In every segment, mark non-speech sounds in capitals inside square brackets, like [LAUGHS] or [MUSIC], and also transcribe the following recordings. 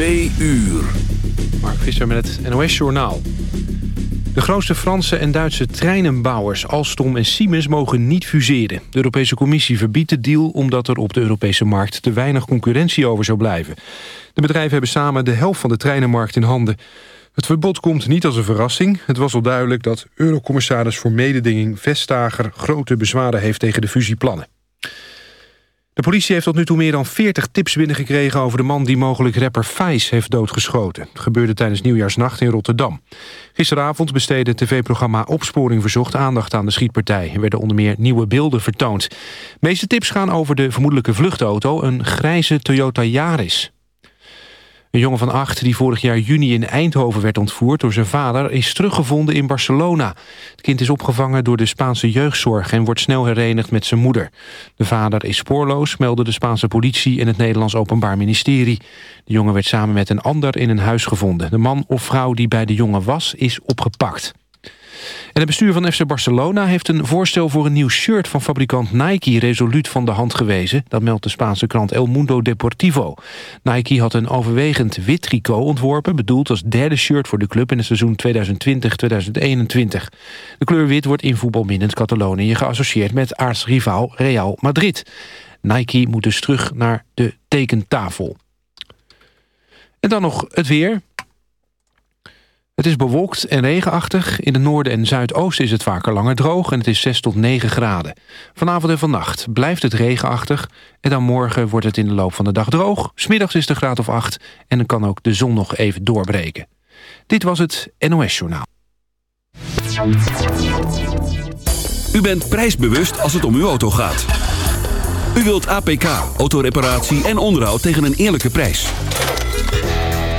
Twee uur. Mark Visser met het NOS Journaal. De grootste Franse en Duitse treinenbouwers Alstom en Siemens mogen niet fuseren. De Europese Commissie verbiedt de deal omdat er op de Europese markt te weinig concurrentie over zou blijven. De bedrijven hebben samen de helft van de treinenmarkt in handen. Het verbod komt niet als een verrassing. Het was al duidelijk dat Eurocommissaris voor mededinging Vestager grote bezwaren heeft tegen de fusieplannen. De politie heeft tot nu toe meer dan 40 tips binnengekregen... over de man die mogelijk rapper Fijs heeft doodgeschoten. Het gebeurde tijdens Nieuwjaarsnacht in Rotterdam. Gisteravond besteedde het tv-programma Opsporing Verzocht... aandacht aan de schietpartij. Er werden onder meer nieuwe beelden vertoond. De meeste tips gaan over de vermoedelijke vluchtauto... een grijze Toyota Yaris. Een jongen van acht die vorig jaar juni in Eindhoven werd ontvoerd door zijn vader is teruggevonden in Barcelona. Het kind is opgevangen door de Spaanse jeugdzorg en wordt snel herenigd met zijn moeder. De vader is spoorloos, meldde de Spaanse politie en het Nederlands Openbaar Ministerie. De jongen werd samen met een ander in een huis gevonden. De man of vrouw die bij de jongen was, is opgepakt. En het bestuur van FC Barcelona heeft een voorstel voor een nieuw shirt van fabrikant Nike resoluut van de hand gewezen. Dat meldt de Spaanse krant El Mundo Deportivo. Nike had een overwegend wit tricot ontworpen, bedoeld als derde shirt voor de club in het seizoen 2020-2021. De kleur wit wordt in voetbalminnend Catalonië geassocieerd met aartsrivaal Real Madrid. Nike moet dus terug naar de tekentafel. En dan nog het weer. Het is bewolkt en regenachtig. In het noorden en zuidoosten is het vaker langer droog... en het is 6 tot 9 graden. Vanavond en vannacht blijft het regenachtig... en dan morgen wordt het in de loop van de dag droog. Smiddags is een graad of 8 en dan kan ook de zon nog even doorbreken. Dit was het NOS Journaal. U bent prijsbewust als het om uw auto gaat. U wilt APK, autoreparatie en onderhoud tegen een eerlijke prijs.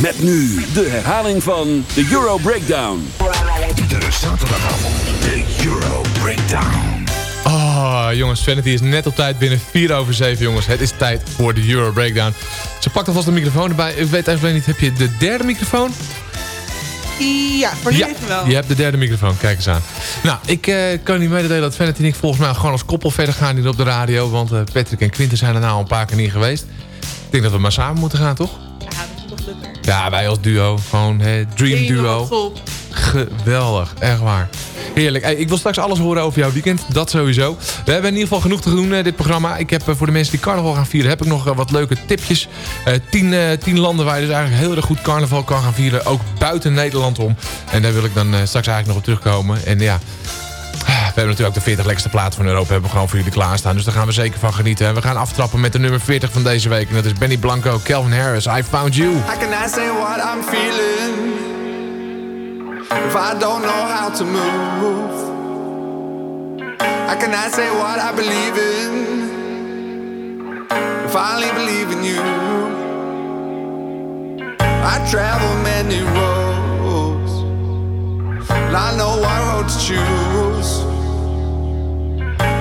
Met nu de herhaling van de Euro Breakdown. Iedere zaterdagavond de Euro Breakdown. Oh, jongens, Vanity is net op tijd binnen 4 over 7, jongens. Het is tijd voor de Euro Breakdown. Ze pakt alvast de microfoon erbij. Ik weet eigenlijk niet, heb je de derde microfoon? Ja, voor nu even wel. Je hebt de derde microfoon, kijk eens aan. Nou, ik uh, kan niet mededelen dat Vanity en ik volgens mij gewoon als koppel verder gaan hier op de radio. Want uh, Patrick en Quinten zijn er nou een paar keer niet geweest. Ik denk dat we maar samen moeten gaan, toch? Ja, wij als duo. Gewoon hè, dream duo. geweldig. Echt waar. Heerlijk. Hey, ik wil straks alles horen over jouw weekend. Dat sowieso. We hebben in ieder geval genoeg te doen, eh, dit programma. Ik heb eh, voor de mensen die carnaval gaan vieren... heb ik nog eh, wat leuke tipjes. Eh, tien, eh, tien landen waar je dus eigenlijk heel erg goed carnaval kan gaan vieren. Ook buiten Nederland om. En daar wil ik dan straks eigenlijk nog op terugkomen. En ja... We hebben natuurlijk ook de 40 lekkerste platen van Europa hebben we gewoon voor jullie klaarstaan. Dus daar gaan we zeker van genieten. En we gaan aftrappen met de nummer 40 van deze week. En dat is Benny Blanco, Calvin Harris, I Found You. How can I say what I'm feeling if I don't know how to move? How can I say what I believe in if I only believe in you? I travel many roads, and I know what road to choose.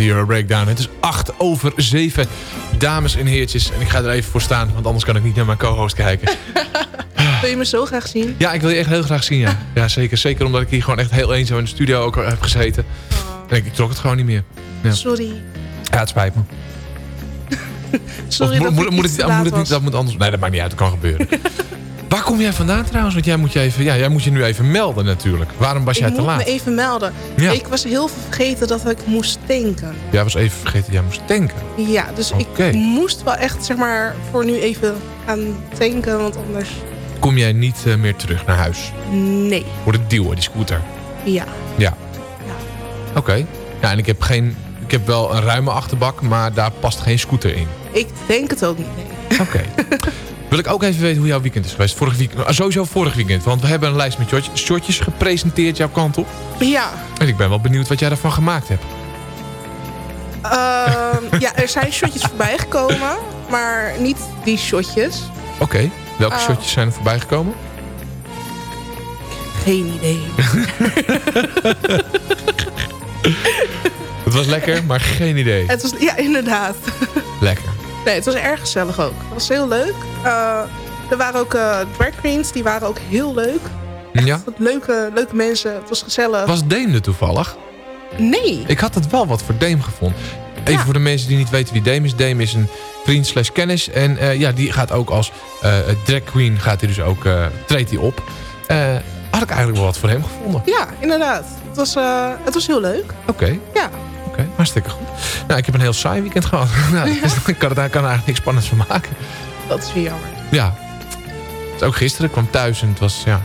De Euro Breakdown. Het is 8 over 7. Dames en heertjes. En ik ga er even voor staan, want anders kan ik niet naar mijn co-host kijken. [LAUGHS] Wil je me zo graag zien? Ja, ik wil je echt heel graag zien, ja. [LAUGHS] Ja, zeker. Zeker omdat ik hier gewoon echt heel eenzaam in de studio ook heb gezeten. En ik, ik trok het gewoon niet meer. Ja, Sorry. ja het spijt me. [LAUGHS] Sorry Of dat moet, moet, iets het, moet het niet, dat moet anders. Nee, dat maakt niet uit. Dat kan gebeuren. Kom jij vandaan trouwens? Want jij moet je, even, ja, jij moet je nu even melden natuurlijk. Waarom was jij ik te moet laat? me even melden. Ja. Ik was heel veel vergeten dat ik moest tanken. Jij was even vergeten, jij moest tanken. Ja, dus ik moest wel echt, zeg maar, voor nu even gaan tanken. Want anders, Kom jij niet eh, meer terug naar huis? nee. Voor de duwen, die scooter. Ja. Ja. Oké. Ja, en ik heb, geen, ik heb wel een ruime achterbak, maar daar past geen scooter in. Ik denk het ook niet, nee. Oké. [LAUGHS] Wil ik ook even weten hoe jouw weekend is geweest. Vorig weekend, ah, sowieso vorig weekend. Want we hebben een lijst met shortjes, shortjes gepresenteerd jouw kant op. Ja. En ik ben wel benieuwd wat jij daarvan gemaakt hebt. Ehm, ja, er zijn shotjes voorbij gekomen. Maar niet die shotjes. Oké. Welke Oh. shortjes zijn er voorbij gekomen? Geen idee. [LAUGHS] Het was lekker, maar geen idee. Het was, ja, inderdaad. Lekker. Nee, het was erg gezellig ook. Het was heel leuk. Eh, Er waren ook eh drag queens, die waren ook heel leuk. Ja? Wat leuke, leuke mensen, het was gezellig. Was Dame er toevallig? Nee. Ik had het wel wat voor Dame gevonden. Even voor de mensen die niet weten wie Dame is. Dame is een vriend slash kennis. En eh, ja, die gaat ook als drag queen gaat hij dus ook, treedt hij op. Had ik eigenlijk wel wat voor hem gevonden. Ja, inderdaad. Het was, het was heel leuk. Oké. Ja. Hartstikke goed. Nou, ik heb een heel saai weekend gehad. [LAUGHS] nou, dus ik kan daar kan er eigenlijk niks spannends van maken. Dat is weer jammer. Ja. Is ook gisteren. Ik kwam thuis en het was, ja...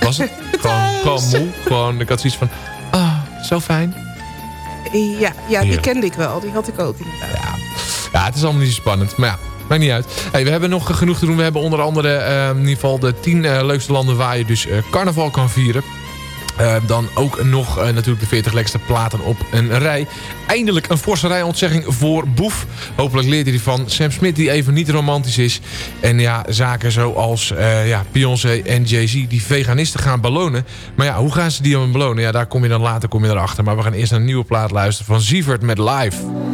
Was het? [LAUGHS] gewoon, gewoon moe. Gewoon, ik had zoiets van... Ah, zo fijn. Ja, ja die Ja. kende ik wel. Die had ik ook inderdaad. Ja, het is allemaal niet zo spannend. Maar ja, maakt niet uit. Hey, we hebben nog genoeg te doen. We hebben onder andere eh, in ieder geval de tien eh, leukste landen waar je dus eh, carnaval kan vieren. Eh, dan ook nog eh, natuurlijk de 40 lekkerste platen op een rij. Eindelijk een forse rijontzegging voor Boef. Hopelijk leert hij van Sam Smith die even niet romantisch is. En ja, zaken zoals eh, ja, Beyoncé en Jay-Z die veganisten gaan belonen. Maar ja, hoe gaan ze die dan belonen? Ja, daar kom je dan later kom je erachter. Maar we gaan eerst naar een nieuwe plaat luisteren van Sievert met Live.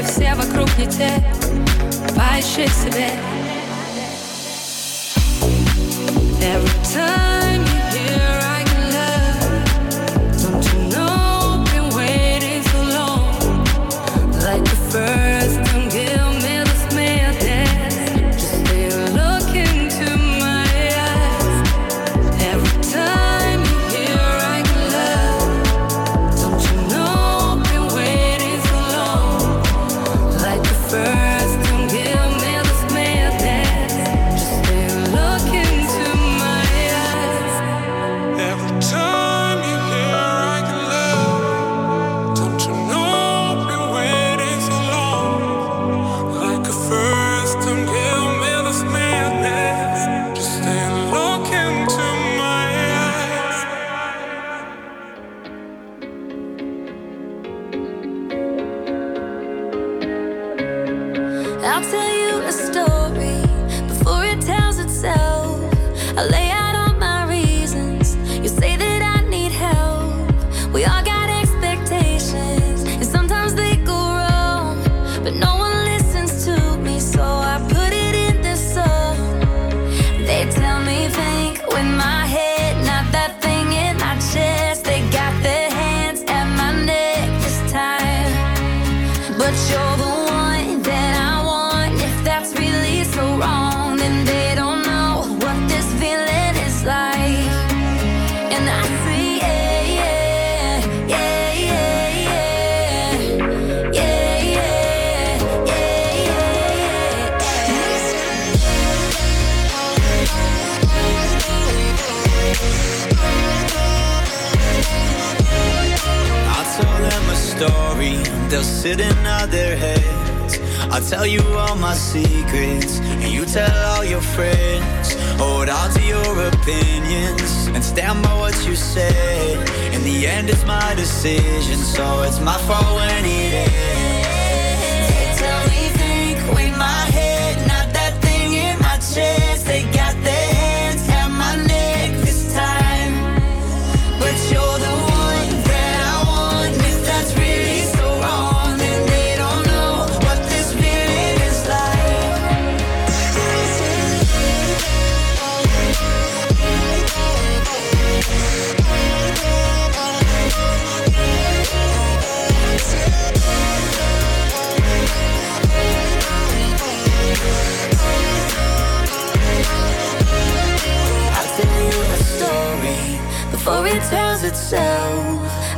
Если все вокруг не те Поищи себе. Every time they'll sit and nod their heads. I'll tell you all my secrets, and you tell all your friends. Hold on to your opinions and stand by what you said. In the end, it's my decision, so it's my fault when it ends. They tell me think with my head,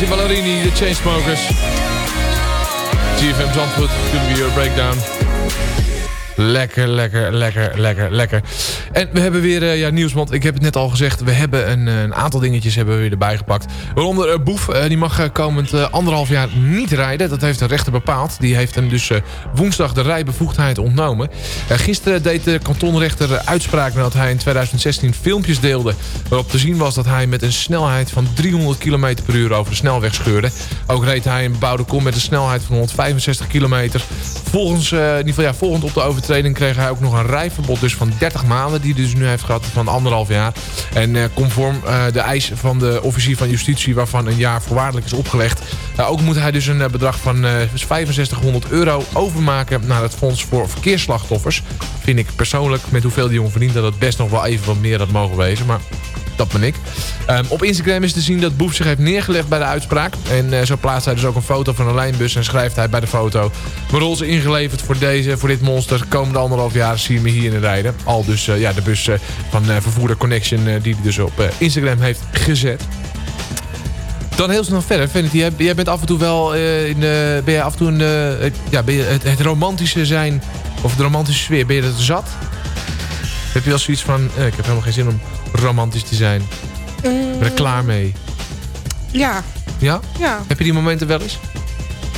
Kelsey Ballerini, de Chainsmokers. GFM Zandvoort, kunnen we hier breakdown. Lekker, lekker, lekker, lekker, lekker. En we hebben weer eh, ja, nieuws, want ik heb het net al gezegd. We hebben een, eh, een aantal dingetjes hebben we weer erbij gepakt. Waaronder eh, Boef, die mag komend anderhalf jaar niet rijden. Dat heeft de rechter bepaald. Die heeft hem dus woensdag de rijbevoegdheid ontnomen. Gisteren deed de kantonrechter uitspraak nadat hij in 2016 filmpjes deelde... waarop te zien was dat hij met een snelheid van 300 km per uur over de snelweg scheurde. Ook reed hij een bebouwde kom met een snelheid van 165 kilometer. Volgens, ja, volgend op de overtreding kreeg hij ook nog een rijverbod dus van 30 maanden... die dus nu heeft gehad van anderhalf jaar. En eh, conform eh, de eis van de officier van justitie... waarvan een jaar voorwaardelijk is opgelegd... eh, ook moet hij dus een eh, bedrag van eh 6500 euro overmaken... naar het Fonds voor Verkeersslachtoffers. Vind ik persoonlijk, met hoeveel die jongen verdient... dat het best nog wel even wat meer had mogen wezen. Maar dat ben ik. Ehm, op Instagram is te zien dat Boef zich heeft neergelegd bij de uitspraak. En eh, zo plaatst hij dus ook een foto van een lijnbus en schrijft hij bij de foto... Mijn rol is ingeleverd voor, deze, voor dit monster. Komende anderhalf jaar zie je me hierin rijden. Al dus eh, ja, de bus eh, van eh, Vervoerder Connection eh, die hij dus op eh, Instagram heeft gezet. Dan heel snel verder. Vanity, jij, jij bent af en toe wel eh, in de, ben je af en toe in de, het- ja, ben je het, het romantische zijn of de romantische sfeer, ben je dat zat? Heb je wel zoiets van, eh, ik heb helemaal geen zin om romantisch te zijn. Ik ben er klaar mee. Ja, Ja? ja. Heb je die momenten wel eens?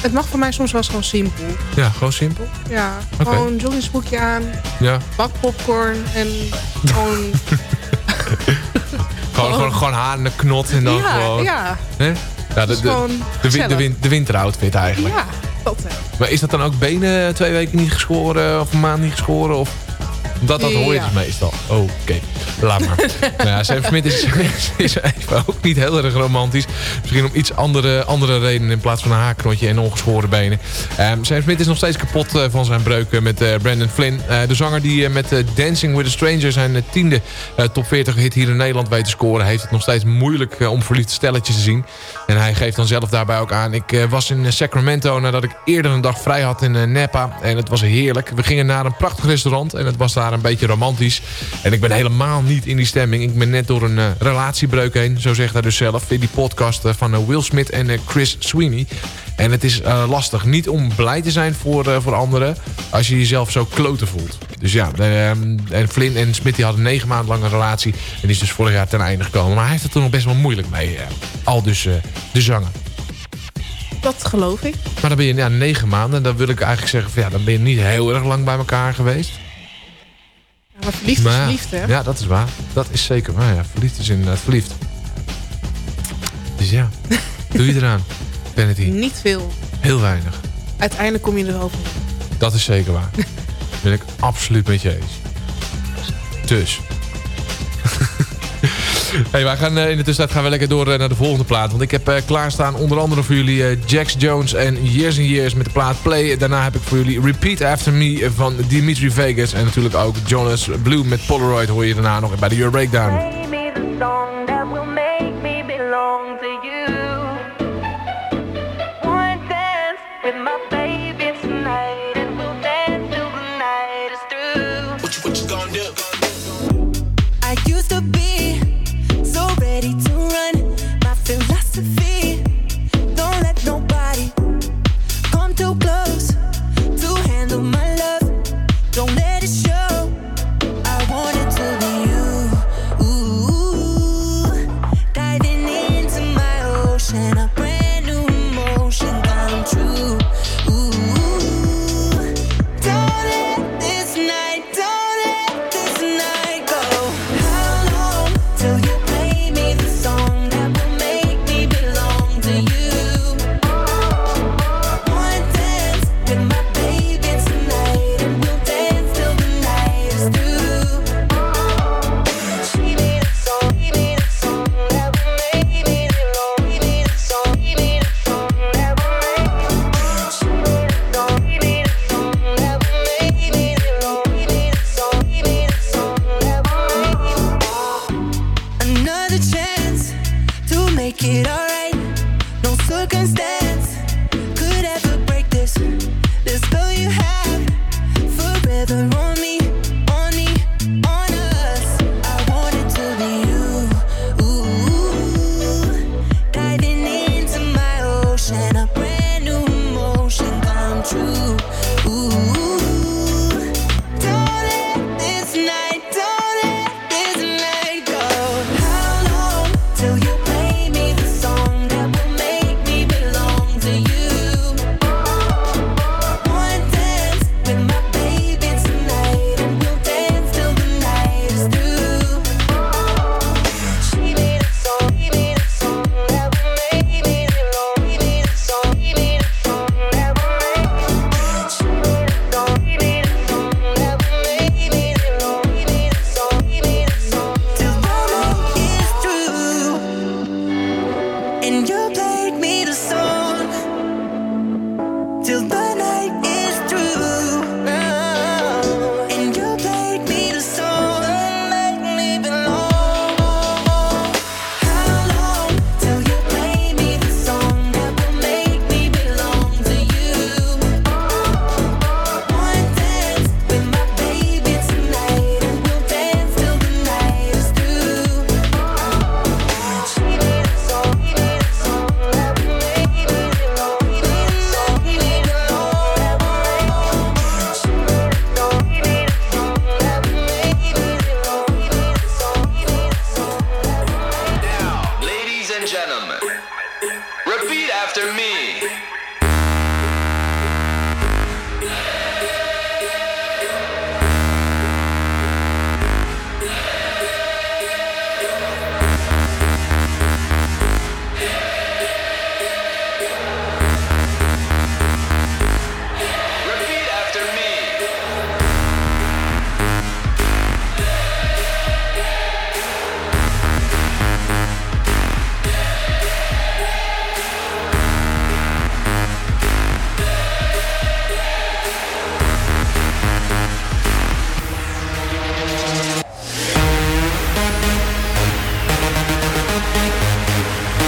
Het mag voor mij soms wel eens gewoon simpel. Ja, gewoon simpel. Ja, gewoon een joggingsbroekje aan, Ja. bak popcorn en gewoon... [LAUGHS] Gewoon, gewoon, gewoon haar in de knot en dan ja, gewoon... ja, Hè? Ja, de, de, de, de, win- de winteroutfit eigenlijk. ja, dat hè. Maar is dat dan ook benen twee weken niet geschoren of een maand niet geschoren? Of... Dat, dat hoor je Ja. dus meestal. Oh, Oké, laat maar. [LAUGHS] nou ja, Sam Smith is, [LAUGHS] is even ook niet heel erg romantisch. Misschien om iets andere, andere redenen in plaats van een haakknotje en ongeschoren benen. Ehm Sam Smith is nog steeds kapot eh, van zijn breuk eh, met eh, Brandon Flynn. De zanger die met Dancing with a Stranger zijn tiende top 40 hit hier in Nederland weet te scoren... heeft het nog steeds moeilijk om verliefde stelletjes te zien. En hij geeft dan zelf daarbij ook aan... ik was in Sacramento nadat ik eerder een dag vrij had in Napa. En het was heerlijk. We gingen naar een prachtig restaurant en het was daar een beetje romantisch. En ik ben helemaal niet in die stemming. Ik ben net door een eh, relatiebreuk heen, zo zegt hij dus zelf... in die podcast eh, van eh, Will Smith en Chris Sweeney. En het is lastig niet om blij te zijn voor, voor anderen... als je jezelf zo kloten voelt. Dus ja, eh, en Flynn en Smith die hadden negen maanden lang een relatie... en die is dus vorig jaar ten einde gekomen. Maar hij heeft het er nog best wel moeilijk mee. al dus de zanger. Dat geloof ik. Maar dan ben je ja, negen maanden. Dan wil ik eigenlijk zeggen, van, ja, dan ben je niet heel erg lang bij elkaar geweest. Maar verliefd Maar is verliefd, hè? Ja, dat is waar. Dat is zeker waar. Ja, verliefd is inderdaad verliefd. Dus ja, [LAUGHS] doe je eraan, Vanity. Niet veel. Heel weinig. Uiteindelijk kom je er wel van. Dat is zeker waar. [LAUGHS] ben ik absoluut met je eens. Dus. Hey, wij gaan, eh, in de tussentijd gaan we lekker door eh, naar de volgende plaat. Want ik heb eh, klaarstaan onder andere voor jullie Jax Jones en Years and Years met de plaat Play. Daarna heb ik voor jullie Repeat After Me van Dimitri Vegas. En natuurlijk ook Jonas Blue met Polaroid hoor je daarna nog bij de Euro Breakdown.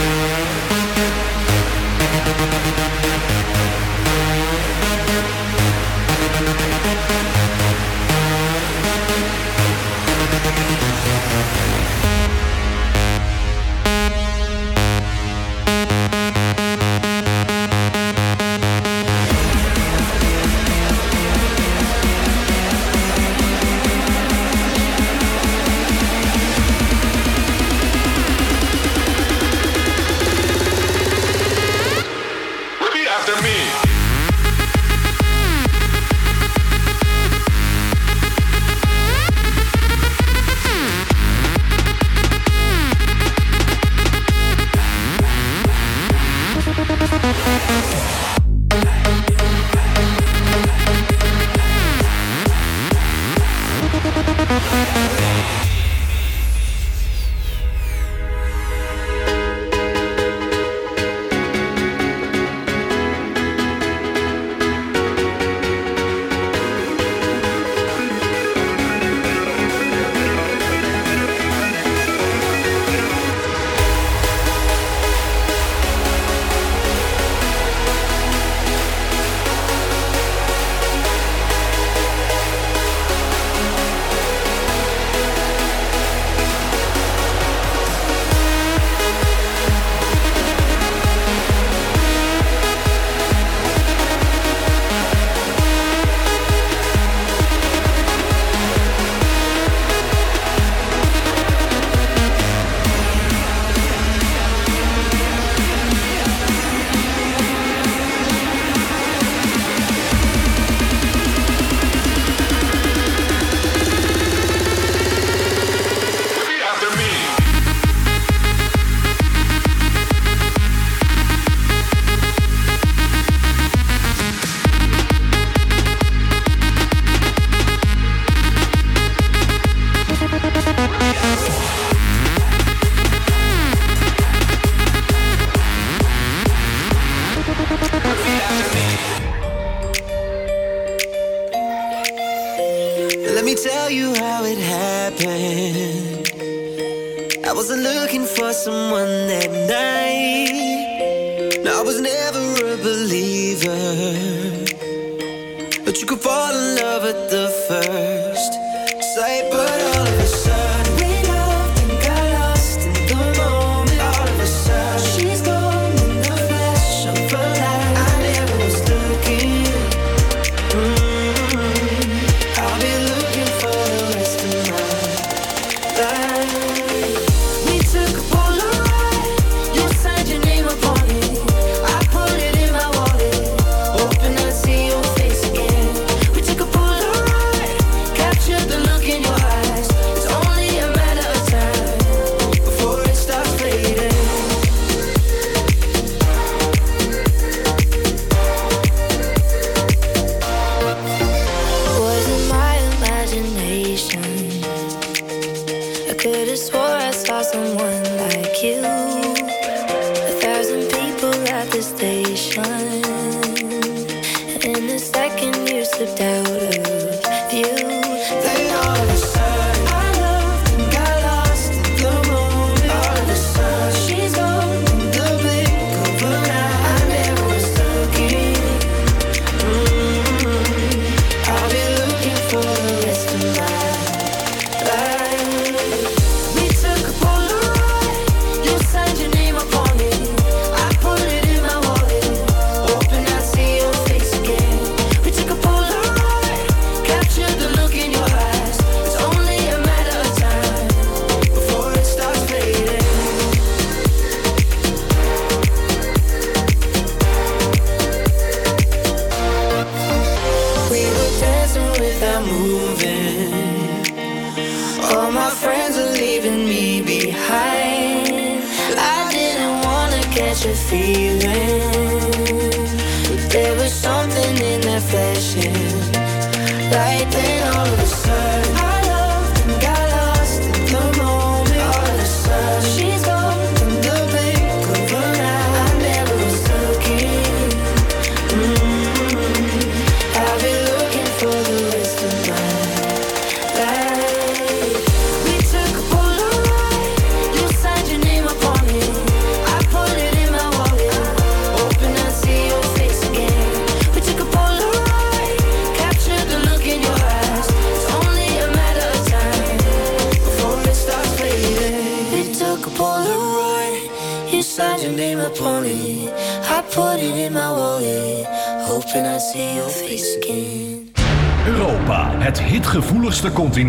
Bye.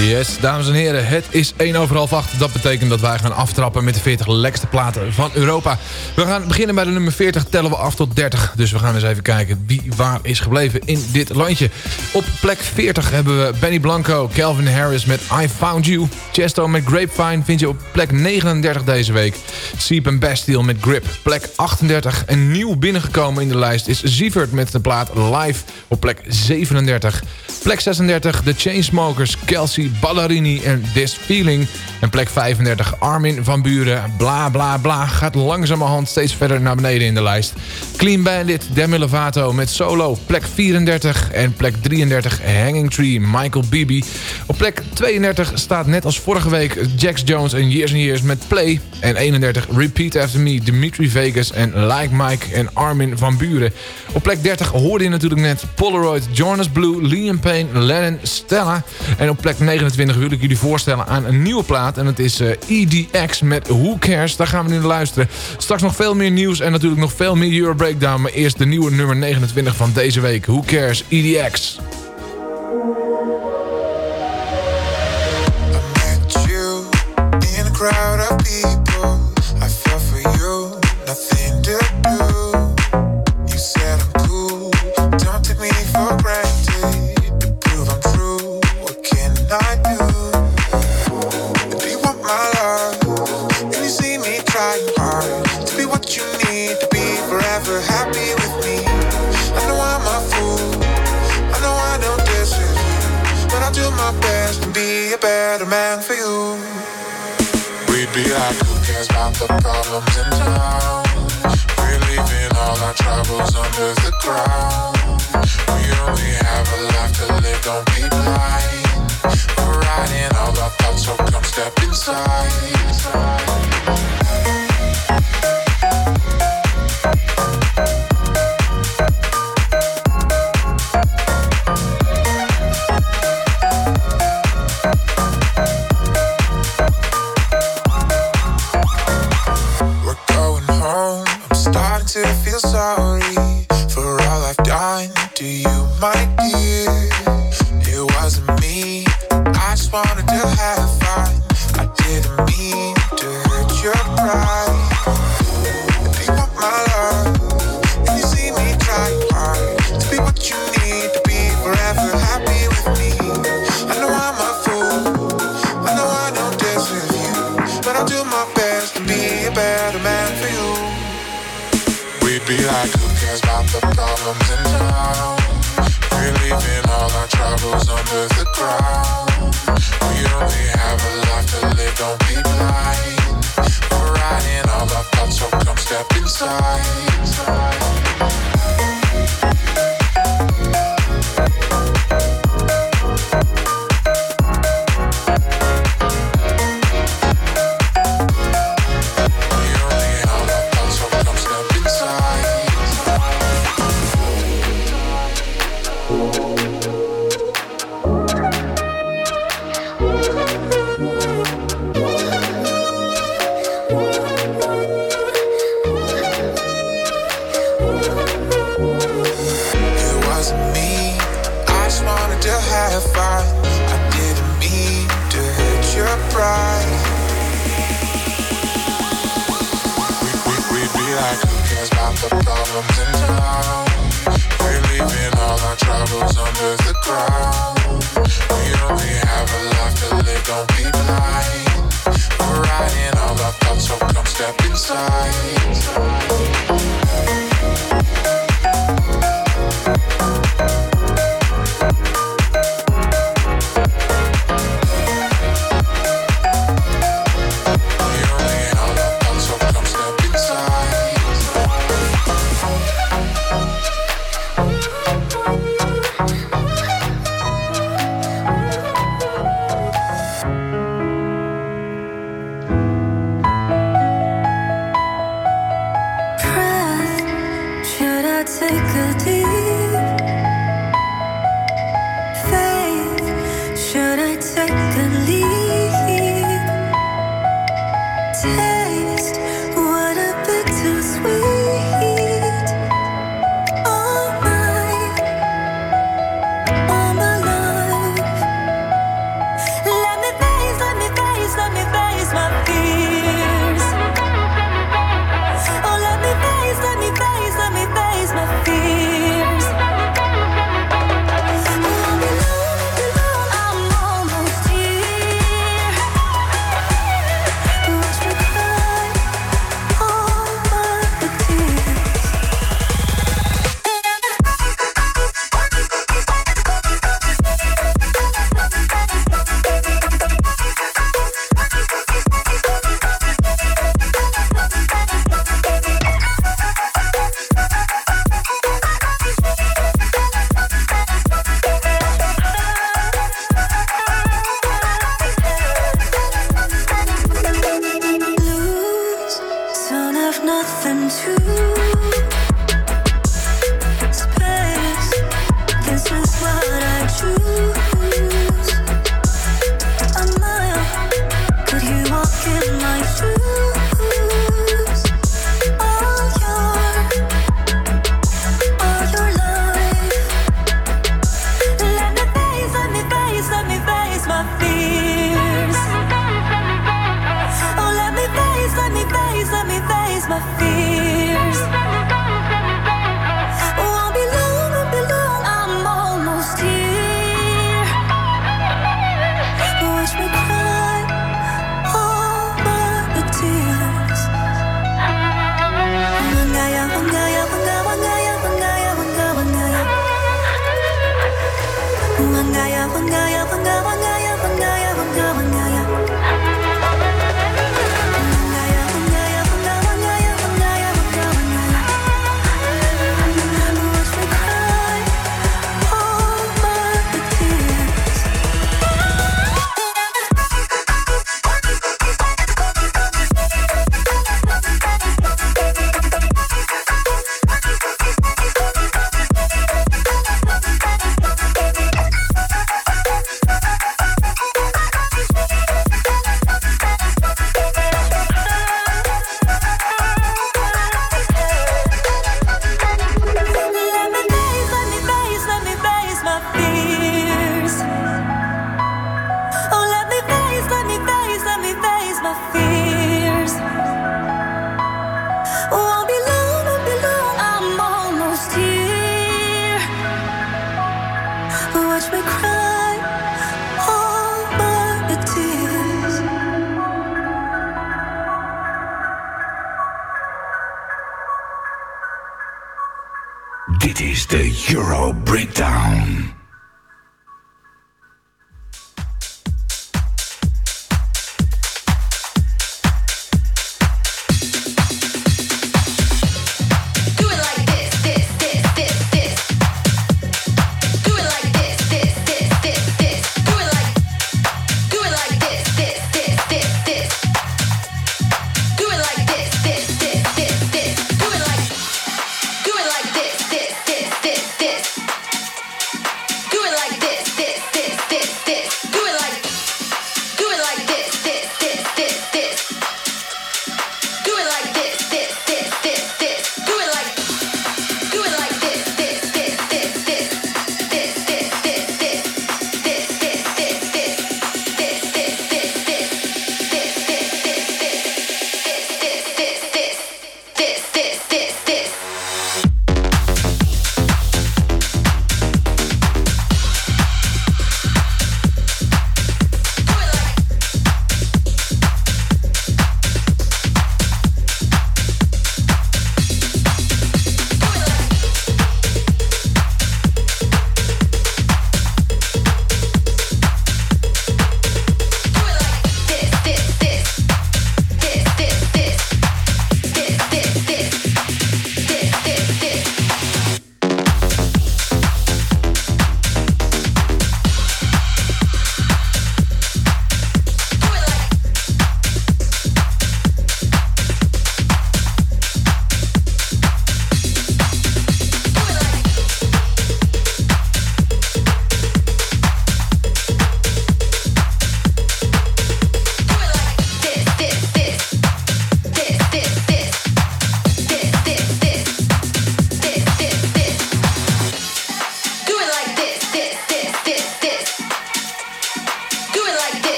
Yes, dames en heren, het is 1 over half 8. Dat betekent dat wij gaan aftrappen met de 40 lekkerste platen van Europa. We gaan beginnen bij de nummer 40, tellen we af tot 30. Dus we gaan eens even kijken wie waar is gebleven in dit landje. Op plek 40 hebben we Benny Blanco, Calvin Harris met I Found You. Chesto met Grapevine vind je op plek 39 deze week. Seep en Bastille met Grip, plek 38. En nieuw binnengekomen in de lijst is Sievert met de plaat Live op plek 37. Plek 36, The Chainsmokers, Kelsey Ballerini en This Feeling. En plek 35, Armin van Buren, bla bla bla, gaat langzamerhand steeds verder naar beneden in de lijst. Clean Bandit, Demi Lovato met Solo. Plek 34 en plek 33 Hanging Tree, Michael Bibi. Op plek 32 staat net als vorige week Jax Jones en Years and Years met Play. En 31 Repeat After Me, Dimitri Vegas en Like Mike en Armin van Buren. Op plek 30 hoorde je natuurlijk net Polaroid, Jonas Blue, Liam Payne, Lennon, Stella. En op plek 29 wil ik jullie voorstellen aan een nieuwe plaat. En dat is eh, EDX met Who Cares. Daar gaan we nu naar luisteren. Straks nog veel meer nieuws en natuurlijk nog veel meer Euro Breakdown. Maar eerst de nieuwe nummer 29 van deze week. Who Cares, E EDX. Who about the problems in town? We're leaving all our troubles under the ground. We only have a life to live, don't be blind. We're riding all our thoughts, so come step inside. Be like, who cares about the problems in town? We're leaving all our troubles under the ground. We only have a life to live, don't be blind. We're riding all our thoughts, so come step inside. Should I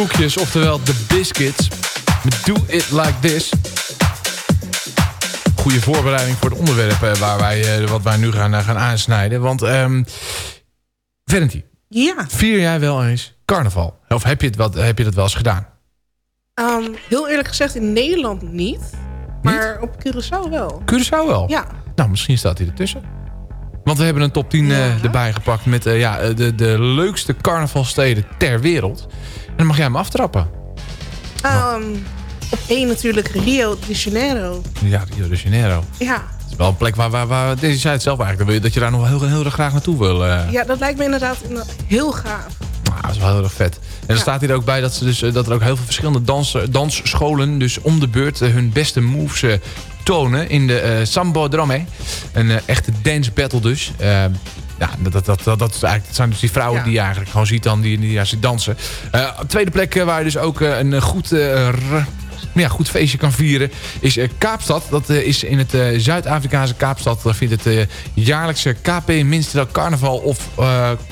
koekjes, oftewel de biscuits. Met Do It Like This. Goede voorbereiding voor het onderwerp waar wij, eh, wat wij nu gaan, eh, gaan aansnijden. Want, Valentine, Ja, vier jij wel eens carnaval? Of heb je, het wat, heb je dat wel eens gedaan? ehm, heel eerlijk gezegd in Nederland niet. Maar op Curaçao wel. Curaçao wel? Ja. Nou, misschien staat hij ertussen. Want we hebben een top 10 eh, erbij gepakt met eh, ja, eh, de, de leukste carnavalsteden ter wereld. En dan mag jij hem aftrappen. Ehm, op één natuurlijk Rio de Janeiro. Ja, Rio de Janeiro. Ja, Het is wel een plek waar, waar, waar deze zei het zelf eigenlijk, dat wil je- dat je daar nog wel heel, heel erg graag naartoe wil. ja, dat lijkt me inderdaad heel gaaf. Nou, dat is wel heel erg vet. En er staat hier ook bij dat, ze dus, dat er ook heel veel verschillende dans, dansscholen... dus om de beurt hun beste moves tonen in de eh Sambo Drome. Een eh, echte dance battle dus. Eh, ja, dat, dat, dat, dat, is eigenlijk, dat zijn dus die vrouwen Ja. die je eigenlijk gewoon ziet dan, die, die ja, ziet dansen. Eh, tweede plek waar je dus ook een goed... r- ja, goed feestje kan vieren, is eh, Kaapstad. Dat eh, is in het eh, Zuid-Afrikaanse Kaapstad. Daar vindt het jaarlijkse KP Minstrel Carnaval of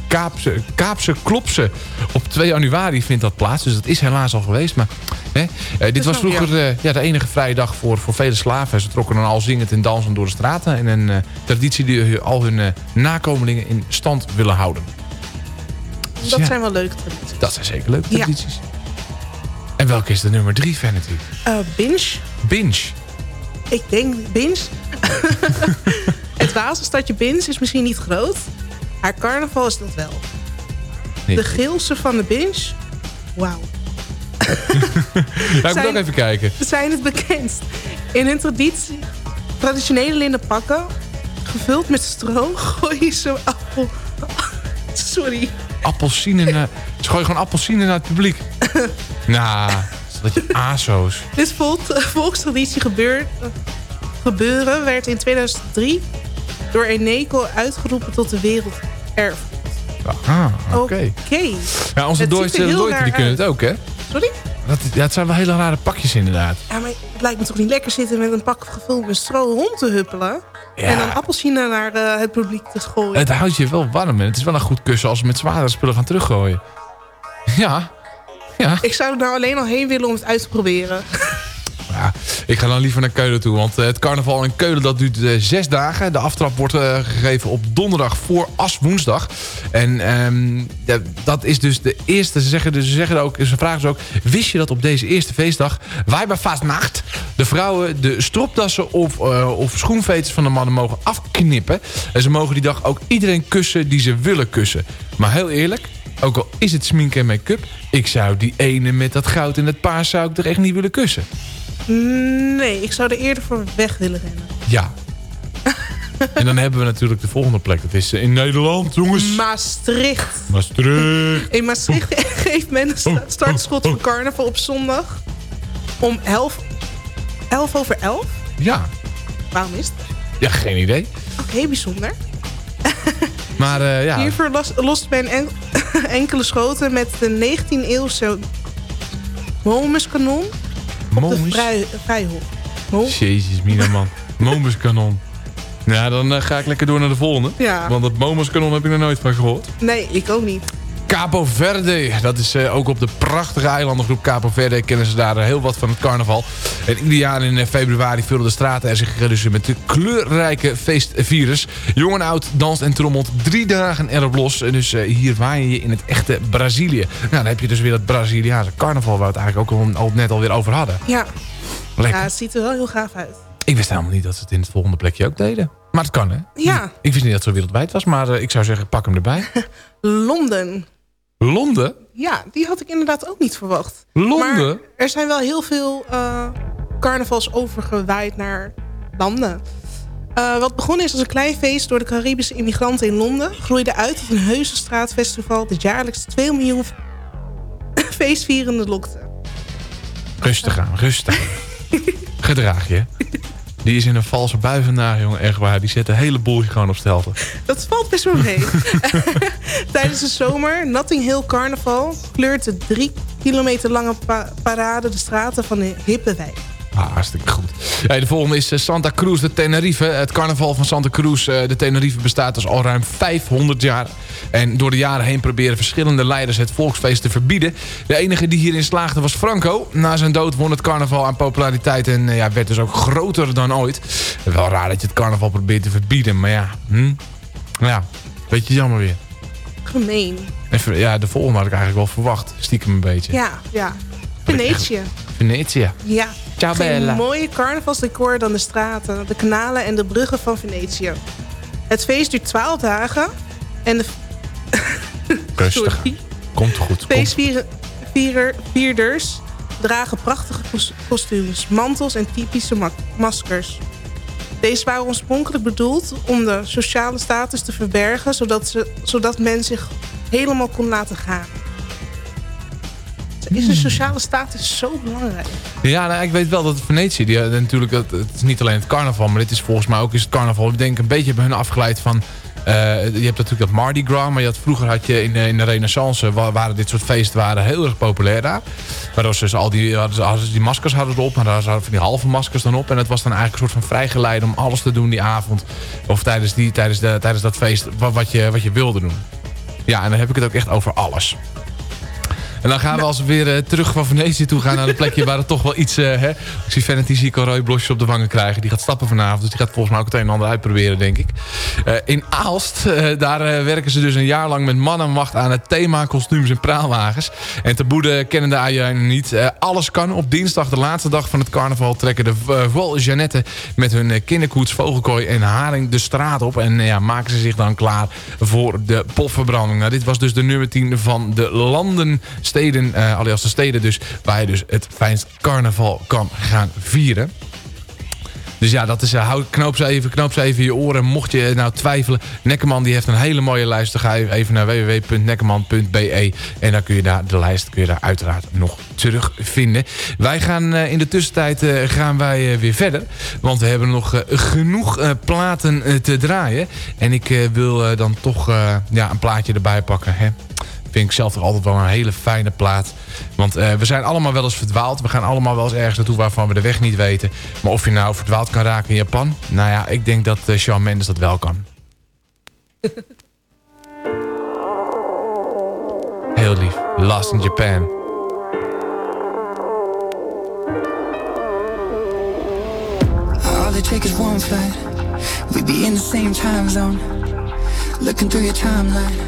Kaapse, Kaapse Klopse. Op 2 januari vindt dat plaats. Dus dat is helaas al geweest. Maar hè, dit was vroeger ja, de enige vrije dag voor, voor vele slaven. Ze trokken dan al zingend en dansend door de straten. En een traditie die al hun nakomelingen in stand willen houden. Dat ja, zijn wel leuke tradities. dat zijn zeker leuke Ja. En welke is de nummer drie, Vanity? Eh, binge. Binge. Ik denk Binge. [LAUGHS] het Wazenstadje Binge is misschien niet groot. Haar carnaval is dat wel. Nee. De Geelse van de Binge. Wauw. [LAUGHS] Ja, ik ook even kijken. zijn het bekendst. In hun traditie, traditionele linnen pakken, gevuld met stro, [LAUGHS] gooien ze appel... Sorry. Appelsine naar... Ze gooien gewoon appelsine naar het publiek. [LAUGHS] nou, dat je aso's. Dit vol- [LAUGHS] volkstraditie gebeurt, gebeuren werd in 2003 door Eneco uitgeroepen tot de werelderfgoed. Ah, oké. Oké. Ja, onze Duitse die kunnen het ook, hè? Sorry? Dat, ja, het zijn wel hele rare pakjes inderdaad. Ja, maar het lijkt me toch niet lekker zitten met een pak gevuld met stro rond te huppelen. Ja. En dan appelsine naar eh, het publiek te gooien. Het houdt je wel warm en het is wel een goed kussen als we met zwaardere spullen gaan teruggooien. [LAUGHS] Ja, ja. Ik zou er nou alleen al heen willen om het uit te proberen. [LAUGHS] Ja, ik ga dan liever naar Keulen toe. Want eh, het carnaval in Keulen dat duurt eh, zes dagen. De aftrap wordt eh, gegeven op donderdag voor as woensdag. En ehm, dat is dus de eerste. Ze zeggen, dus, ze zeggen ook, ze vragen dus ook... Wist je dat op deze eerste feestdag... wij bij Vaastnacht de vrouwen de stropdassen of, eh, of schoenveters van de mannen mogen afknippen. En ze mogen die dag ook iedereen kussen die ze willen kussen. Maar heel eerlijk... Ook al is het smink en make-up... ik zou die ene met dat goud en het paars zou ik er echt niet willen kussen. Nee, ik zou er eerder voor weg willen rennen. Ja. en dan hebben we natuurlijk de volgende plek. Dat is eh, in Nederland, jongens. Maastricht. Maastricht. In Maastricht [LAUGHS] geeft men een sta- startschot voor carnaval op zondag. Om 11, 11 over 11. Ja. Waarom is het? Ja, geen idee. Oké, bijzonder. Maar eh, ja, Hiervoor los- lost men en- [LAUGHS] enkele schoten met de 19e-eeuwse Momuskanon op de vrij, Vrijhof. Mo- Jezus, mina man. [LAUGHS] Momuskanon. Ja, dan eh, ga ik lekker door naar de volgende. Ja. Want het Momuskanon heb ik er nooit van gehoord. Nee, ik ook niet. Capo Verde. Dat is eh, ook op de prachtige eilandengroep Capo Verde. Kennen ze daar eh, heel wat van het carnaval. En ieder jaar in eh, februari vullen de straten er zich dus met de kleurrijke feestvirus. Jong en oud danst en trommelt drie dagen erop los. En Dus hier waai je in het echte Brazilië. Nou, dan heb je dus weer dat Braziliaanse carnaval... waar we het eigenlijk ook al, al net alweer over hadden. Ja. Lekker. ja, het ziet er wel heel gaaf uit. Ik wist helemaal niet dat ze het in het volgende plekje ook deden. Maar het kan, hè? Ja, Ik wist niet dat het zo wereldwijd was, maar ik zou zeggen, pak hem erbij. [LAUGHS] Londen. Londen? Ja, die had ik inderdaad ook niet verwacht. Londen? Maar er zijn wel heel veel eh, carnavals overgewaaid naar landen. Eh, wat begonnen is als een klein feest door de Caribische immigranten in Londen... groeide uit tot een heuse straatfestival... dat jaarlijks 2 miljoen [LAUGHS] feestvierenden lokte. Rustig aan, rustig. [LAUGHS] Gedraag je. Die is in een valse bui vandaag, jongen. Echt waar. Die zet een hele boel gewoon op stelten. Dat valt best wel mee. [LAUGHS] [LAUGHS] Tijdens de zomer, Notting Hill Carnaval... kleurt de drie kilometer lange pa- parade de straten van de hippe wijk. Ah, hartstikke goed. Hey, de volgende is eh, Santa Cruz de Tenerife. Het carnaval van Santa Cruz eh, de Tenerife bestaat dus al ruim 500 jaar. En door de jaren heen proberen verschillende leiders het volksfeest te verbieden. De enige die hierin slaagde was Franco. Na zijn dood won het carnaval aan populariteit en eh, ja, werd dus ook groter dan ooit. Wel raar dat je het carnaval probeert te verbieden, maar ja. Hm? Ja, beetje jammer weer. Gemeen. Ja, de volgende had ik eigenlijk wel verwacht. Stiekem een beetje. Ja, ja. Venetië. Venetië. Ja. Ciao, Bella. mooie carnavalsdecor dan de straten, de kanalen en de bruggen van Venetië. Het feest duurt 12 dagen en de [LAUGHS] Rustig. Komt goed. Feestvierders dragen prachtige kos- kostuums, mantels en typische ma- maskers. Deze waren oorspronkelijk bedoeld om de sociale status te verbergen, zodat, ze, zodat men zich helemaal kon laten gaan. Is de sociale status zo belangrijk? Ja, nou, ik weet wel dat Venetië, die, eh, natuurlijk, het, het is niet alleen het carnaval, maar dit is volgens mij ook is het carnaval. Ik denk een beetje bij hun afgeleid van, eh, je hebt natuurlijk dat Mardi Gras, maar je had, vroeger had je in, de- in de renaissance, wa- waren dit soort feesten waren heel erg populair daar. Waardoor ze dus al die, hadden ze, hadden ze die maskers hadden ze op, maar daar zaten van die halve maskers dan op. En het was dan eigenlijk een soort van vrijgeleide om alles te doen die avond. Of tijdens, die, tijdens, de, tijdens dat feest, wat, wat, je, wat je wilde doen. Ja, en dan heb ik het ook echt over alles. En dan gaan we als we weer eh, terug van Venetië toe gaan naar een plekje waar het toch wel iets... eh, hè, ik zie Vanity zie ik al rode blosjes op de wangen krijgen. Die gaat stappen vanavond, dus die gaat volgens mij ook het een en ander uitproberen, denk ik. Eh, in Aalst, daar werken ze dus een jaar lang met man en macht aan het thema kostuums en praalwagens. En te boede kennen de Ajuinen niet. Alles kan. Op dinsdag, de laatste dag van het carnaval, trekken de Vol Jeannette met hun kinderkoets, vogelkooi en haring de straat op. En ja, maken ze zich dan klaar voor de popverbranding. Nou, dit was dus de nummer 10 van de landen, steden, eh de steden dus, waar je dus het fijnst carnaval kan gaan vieren. Dus ja, dat is, eh, knoop, ze even, knoop ze even je oren. Mocht je nou twijfelen, Nekkerman die heeft een hele mooie lijst. Dan ga je even naar www.nekkerman.be. En dan kun je daar de lijst kun je daar uiteraard nog terugvinden. Wij gaan eh, in de tussentijd gaan wij weer verder. Want we hebben nog genoeg platen te draaien. En ik wil dan toch ja, een plaatje erbij pakken. Hè? Vind ik zelf toch altijd wel een hele fijne plaat. Want eh, we zijn allemaal wel eens verdwaald. We gaan allemaal wel eens ergens naartoe waarvan we de weg niet weten. Maar of je nou verdwaald kan raken in Japan... Nou ja, ik denk dat eh, Shawn Mendes dat wel kan. [LAUGHS] Heel lief. Lost in Japan. All is one flight. We be in the same time zone. Looking through your timeline.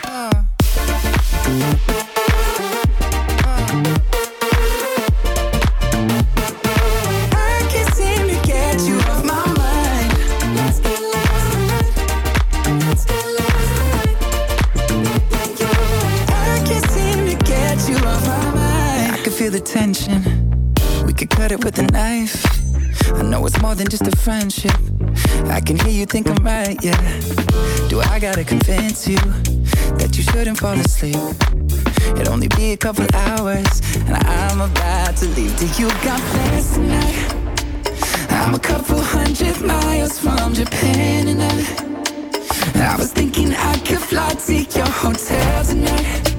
Friendship. I can hear you think I'm right, yeah. Do I gotta convince you that you shouldn't fall asleep? It'll only be a couple hours, and I'm about to leave. Do you got plans tonight? I'm a couple hundred miles from Japan, and I, I was thinking I could fly to your hotel tonight.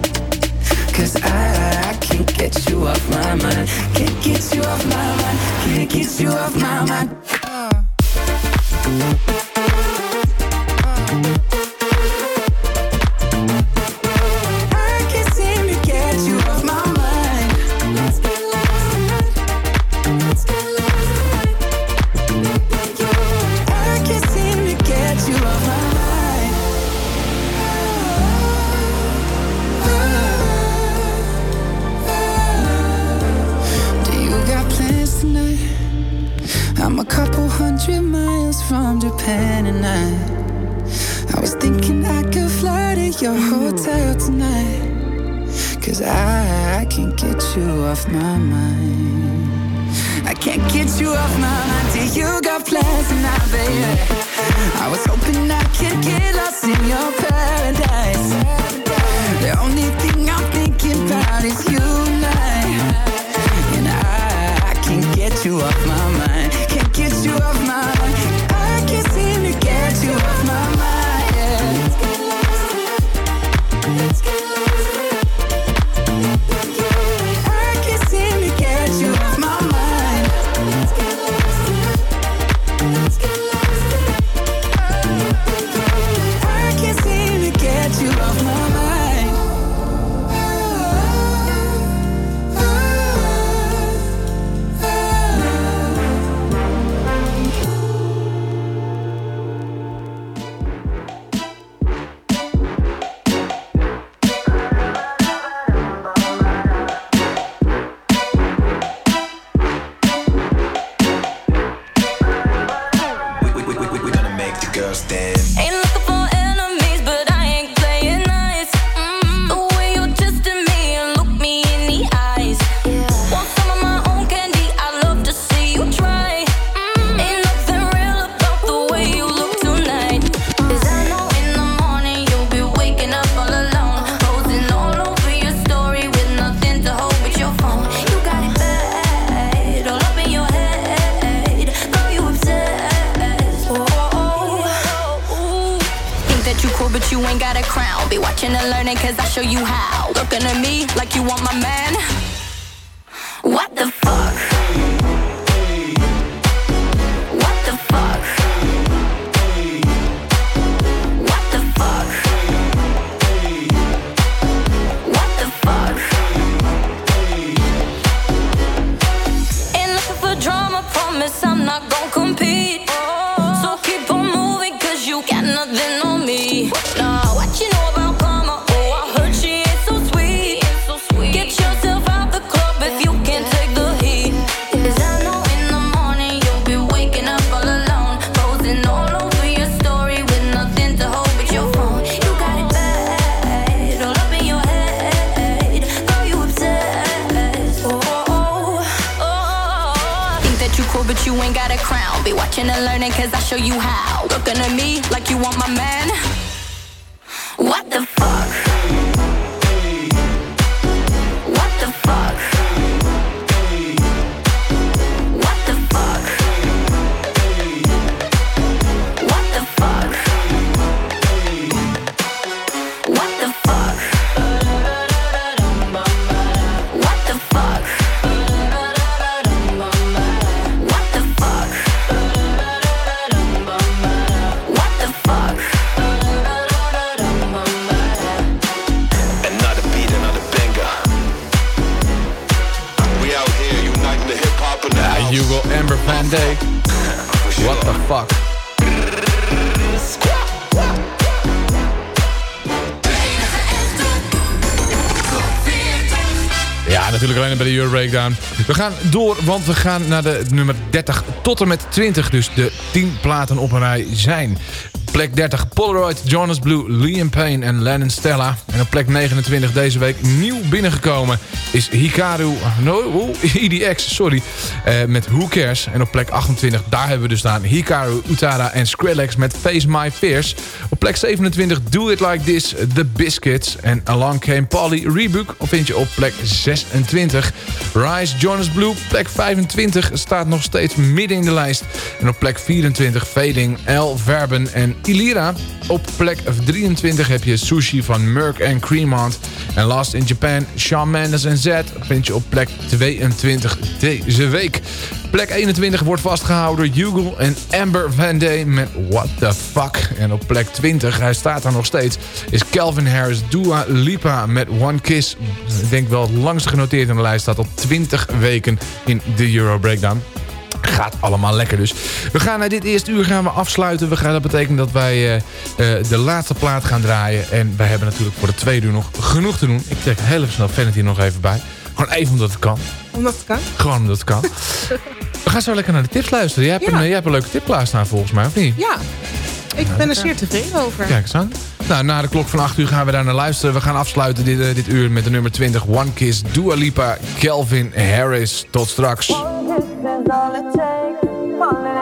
Cause I, I can't get you off my mind. Can't get you off my mind. Can't get you off my mind. I Ja, natuurlijk alleen bij de Euro Breakdown. We gaan door, want we gaan naar de nummer 30 tot en met 20. Dus de 10 platen op een rij zijn. Plek 30 Polaroid, Jonas Blue, Liam Payne en Lennon Stella. En op plek 29 deze week nieuw binnengekomen is Hikaru... No, EDX, [LAUGHS] sorry. eh, met Who Cares. En op plek 28, daar hebben we dus staan Hikaru, Utada en Skrillex met Face My Fears. Op plek 27 Do It Like This, The Biscuits. En Along Came Polly, Rebook vind je op plek 26. Rise, Jonas Blue, plek 25 staat nog steeds midden in de lijst. En op plek 24 Fading, El Verben en Ilira. Op plek 23 heb je Sushi van Merck en Cremont. En Last in Japan, Shawn Mendes en Z vind je op plek 22 deze week. Plek 21 wordt vastgehouden Hugo en Amber Van Day met What the Fuck. En op plek 20, hij staat daar nog steeds, is Calvin Harris Dua Lipa met One Kiss. Ik denk wel het langst genoteerd in de lijst, staat al 20 weken in de Euro Breakdown. Gaat allemaal lekker dus. We gaan naar dit eerste uur gaan we afsluiten. We gaan, dat betekent dat wij eh, eh, de laatste plaat gaan draaien. En wij hebben natuurlijk voor de tweede uur nog genoeg te doen. Ik trek heel even snel hier nog even bij. Gewoon even omdat het kan. Omdat het kan. Gewoon omdat het kan. [LAUGHS] we gaan zo lekker naar de tips luisteren. Jij hebt, Ja. een, eh, jij hebt een leuke tip klaarstaan volgens mij, of niet? Ja, ik ben er zeer tevreden over. Kijk eens aan. Nou, na de klok van 8 uur gaan we daar naar luisteren. We gaan afsluiten dit, dit uur met de nummer 20. One Kiss, Dua Lipa, Calvin Harris. Tot straks. All it takes. Falling